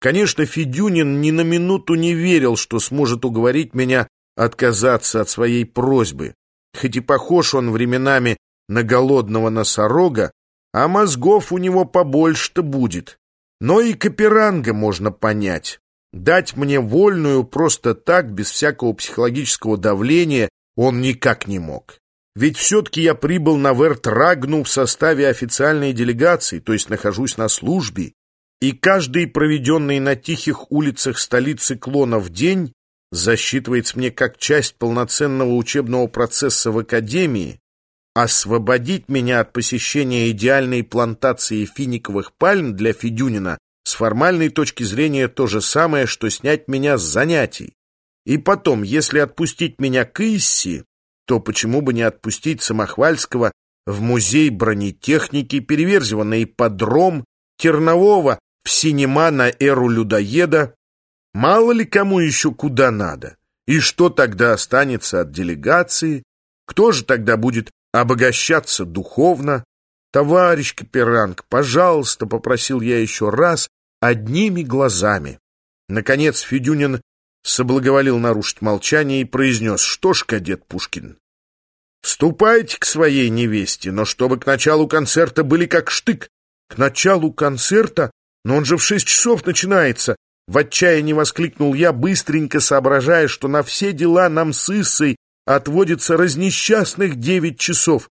Конечно, Федюнин ни на минуту не верил, что сможет уговорить меня отказаться от своей просьбы. Хоть и похож он временами на голодного носорога, а мозгов у него побольше-то будет. Но и Каперанга можно понять. Дать мне вольную просто так, без всякого психологического давления, он никак не мог. Ведь все-таки я прибыл на Вертрагну в составе официальной делегации, то есть нахожусь на службе, и каждый проведенный на тихих улицах столицы клонов день засчитывается мне как часть полноценного учебного процесса в академии, освободить меня от посещения идеальной плантации финиковых пальм для Федюнина с формальной точки зрения то же самое, что снять меня с занятий. И потом, если отпустить меня к Исси, то почему бы не отпустить Самохвальского в музей бронетехники, Переверзева на ипподром, Тернового в синема на эру людоеда. Мало ли кому еще куда надо. И что тогда останется от делегации? Кто же тогда будет обогащаться духовно? Товарищ Каперанг, пожалуйста, попросил я еще раз, одними глазами. Наконец Федюнин соблаговолил нарушить молчание и произнес, что ж, кадет Пушкин, ступайте к своей невесте, но чтобы к началу концерта были как штык. К началу концерта но он же в шесть часов начинается!» В отчаянии воскликнул я, быстренько соображая, что на все дела нам с Иссой отводится разнесчастных девять часов.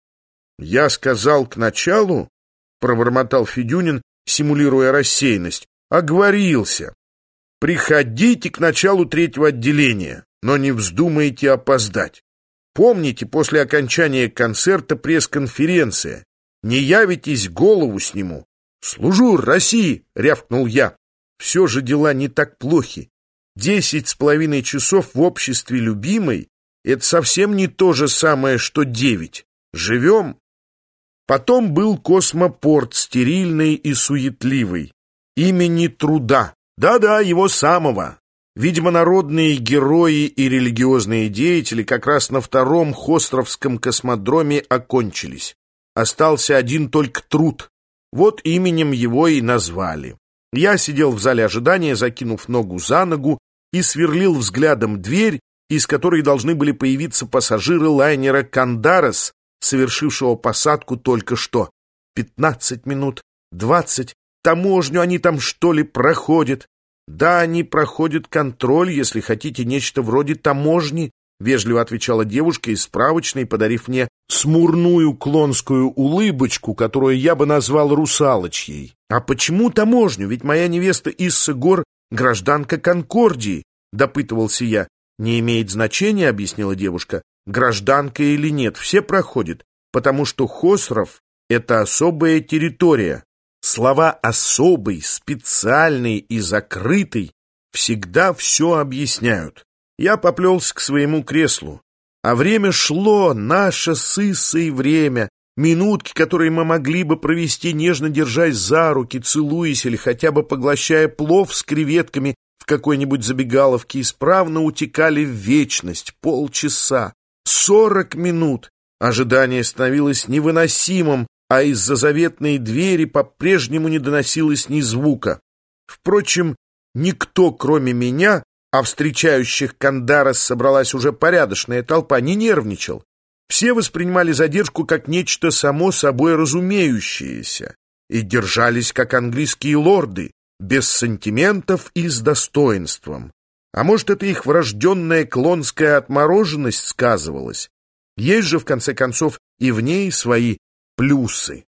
«Я сказал к началу?» — пробормотал Федюнин, симулируя рассеянность. «Оговорился. Приходите к началу третьего отделения, но не вздумайте опоздать. Помните, после окончания концерта пресс-конференция. Не явитесь, голову сниму. «Служу России!» — рявкнул я. «Все же дела не так плохи. Десять с половиной часов в обществе любимой — это совсем не то же самое, что девять. Живем!» Потом был космопорт, стерильный и суетливый. Имени труда. Да-да, его самого. Видимо, народные герои и религиозные деятели как раз на втором Хостровском космодроме окончились. Остался один только труд. Вот именем его и назвали. Я сидел в зале ожидания, закинув ногу за ногу, и сверлил взглядом дверь, из которой должны были появиться пассажиры лайнера «Кандарес», совершившего посадку только что. Пятнадцать минут, двадцать. Таможню они там, что ли, проходят? Да, они проходят контроль, если хотите, нечто вроде таможни, — вежливо отвечала девушка из справочной, подарив мне смурную клонскую улыбочку, которую я бы назвал русалочьей. «А почему таможню? Ведь моя невеста Исса Гор — гражданка Конкордии», — допытывался я. «Не имеет значения», — объяснила девушка, — «гражданка или нет, все проходят, потому что Хосров — это особая территория. Слова «особый», «специальный» и «закрытый» всегда все объясняют. Я поплелся к своему креслу. А время шло, наше сысое время, минутки, которые мы могли бы провести, нежно держась за руки, целуясь или хотя бы поглощая плов с креветками в какой-нибудь забегаловке, исправно утекали в вечность, полчаса, сорок минут. Ожидание становилось невыносимым, а из-за заветной двери по-прежнему не доносилось ни звука. Впрочем, никто, кроме меня, а встречающих Кандарас собралась уже порядочная толпа, не нервничал. Все воспринимали задержку как нечто само собой разумеющееся и держались как английские лорды, без сантиментов и с достоинством. А может, это их врожденная клонская отмороженность сказывалась? Есть же, в конце концов, и в ней свои плюсы.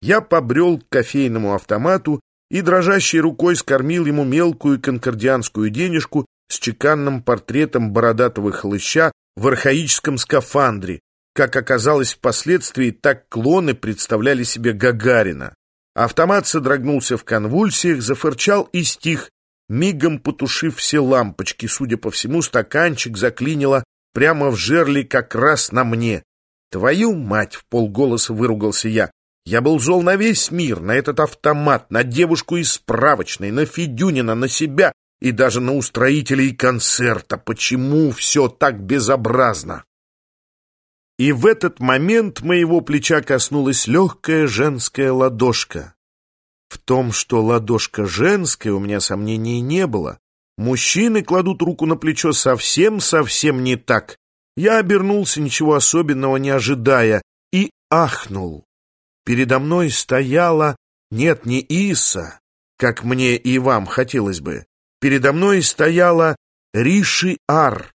Я побрел к кофейному автомату и дрожащей рукой скормил ему мелкую конкордианскую денежку с чеканным портретом бородатого хлыща в архаическом скафандре. Как оказалось впоследствии, так клоны представляли себе Гагарина. Автомат содрогнулся в конвульсиях, зафырчал и стих, мигом потушив все лампочки. Судя по всему, стаканчик заклинило прямо в жерле как раз на мне. «Твою мать!» — в полголоса выругался я. Я был зол на весь мир, на этот автомат, на девушку из справочной, на Федюнина, на себя и даже на устроителей концерта. Почему все так безобразно? И в этот момент моего плеча коснулась легкая женская ладошка. В том, что ладошка женская, у меня сомнений не было. Мужчины кладут руку на плечо совсем-совсем не так. Я обернулся, ничего особенного не ожидая, и ахнул. Передо мной стояла, нет, не Иса, как мне и вам хотелось бы. Передо мной стояла Риши Ар.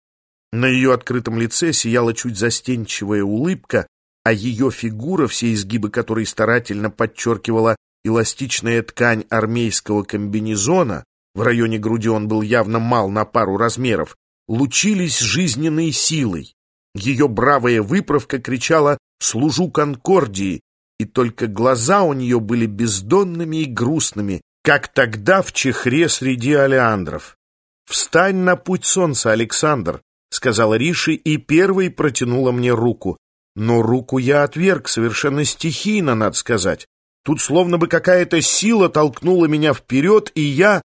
На ее открытом лице сияла чуть застенчивая улыбка, а ее фигура, все изгибы которой старательно подчеркивала эластичная ткань армейского комбинезона, в районе груди он был явно мал на пару размеров, лучились жизненной силой. Ее бравая выправка кричала «Служу Конкордии!» и только глаза у нее были бездонными и грустными, как тогда в чехре среди олеандров. «Встань на путь солнца, Александр», — сказала Риши и первой протянула мне руку. Но руку я отверг совершенно стихийно, надо сказать. Тут словно бы какая-то сила толкнула меня вперед, и я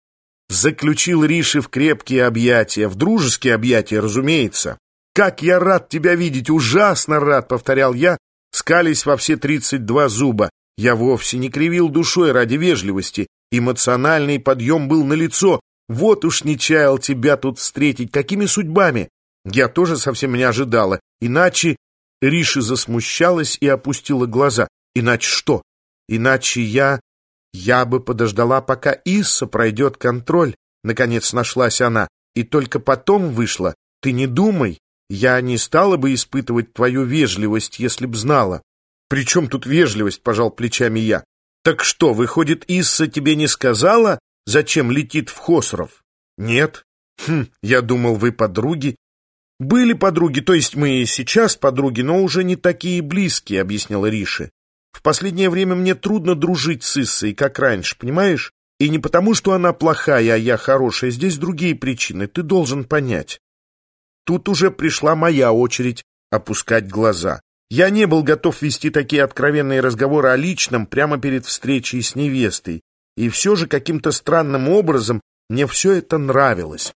заключил Риши в крепкие объятия, в дружеские объятия, разумеется. «Как я рад тебя видеть! Ужасно рад!» — повторял я, скались во все тридцать два зуба. Я вовсе не кривил душой ради вежливости. Эмоциональный подъем был налицо. Вот уж не чаял тебя тут встретить. Какими судьбами? Я тоже совсем не ожидала. Иначе... Риши засмущалась и опустила глаза. Иначе что? Иначе я... Я бы подождала, пока Исса пройдет контроль. Наконец нашлась она. И только потом вышла. Ты не думай. Я не стала бы испытывать твою вежливость, если б знала. «При чем тут вежливость?» — пожал плечами я. «Так что, выходит, Исса тебе не сказала, зачем летит в Хосров?» «Нет». «Хм, я думал, вы подруги». «Были подруги, то есть мы и сейчас подруги, но уже не такие близкие», — объяснила Риши. «В последнее время мне трудно дружить с Иссой, как раньше, понимаешь? И не потому, что она плохая, а я хорошая. Здесь другие причины, ты должен понять». Тут уже пришла моя очередь опускать глаза. Я не был готов вести такие откровенные разговоры о личном прямо перед встречей с невестой, и все же каким-то странным образом мне все это нравилось.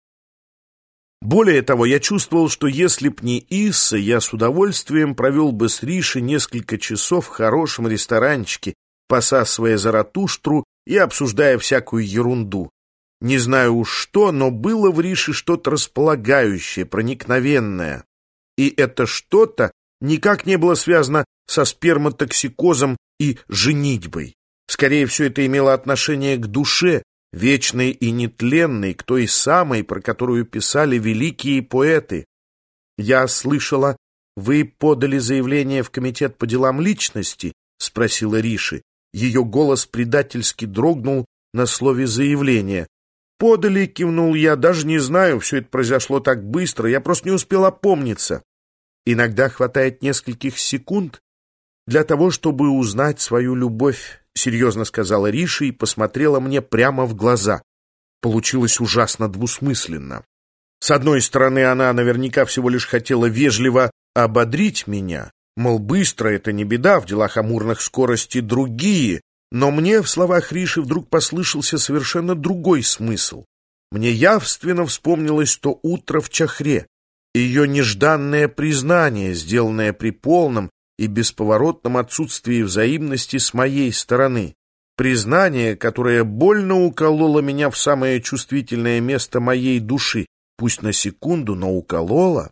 Более того, я чувствовал, что если б не Исса, я с удовольствием провел бы с Ришей несколько часов в хорошем ресторанчике, посасывая заратуштру и обсуждая всякую ерунду. Не знаю уж что, но было в Рише что-то располагающее, проникновенное. И это что-то никак не было связано со сперматоксикозом и женитьбой. Скорее, все это имело отношение к душе, вечной и нетленной, к той самой, про которую писали великие поэты. Я слышала, вы подали заявление в комитет по делам личности? Спросила Риши. Ее голос предательски дрогнул на слове «заявление». «Подали», — кивнул я, — «даже не знаю, все это произошло так быстро, я просто не успел опомниться». Иногда хватает нескольких секунд для того, чтобы узнать свою любовь, серьезно сказала Риша и посмотрела мне прямо в глаза. Получилось ужасно двусмысленно. С одной стороны, она наверняка всего лишь хотела вежливо ободрить меня, мол, быстро это не беда, в делах амурных скорости другие, но мне в словах Риши вдруг послышался совершенно другой смысл. Мне явственно вспомнилось то утро в Чахре, ее нежданное признание, сделанное при полном и бесповоротном отсутствии взаимности с моей стороны. Признание, которое больно укололо меня в самое чувствительное место моей души, пусть на секунду, но укололо.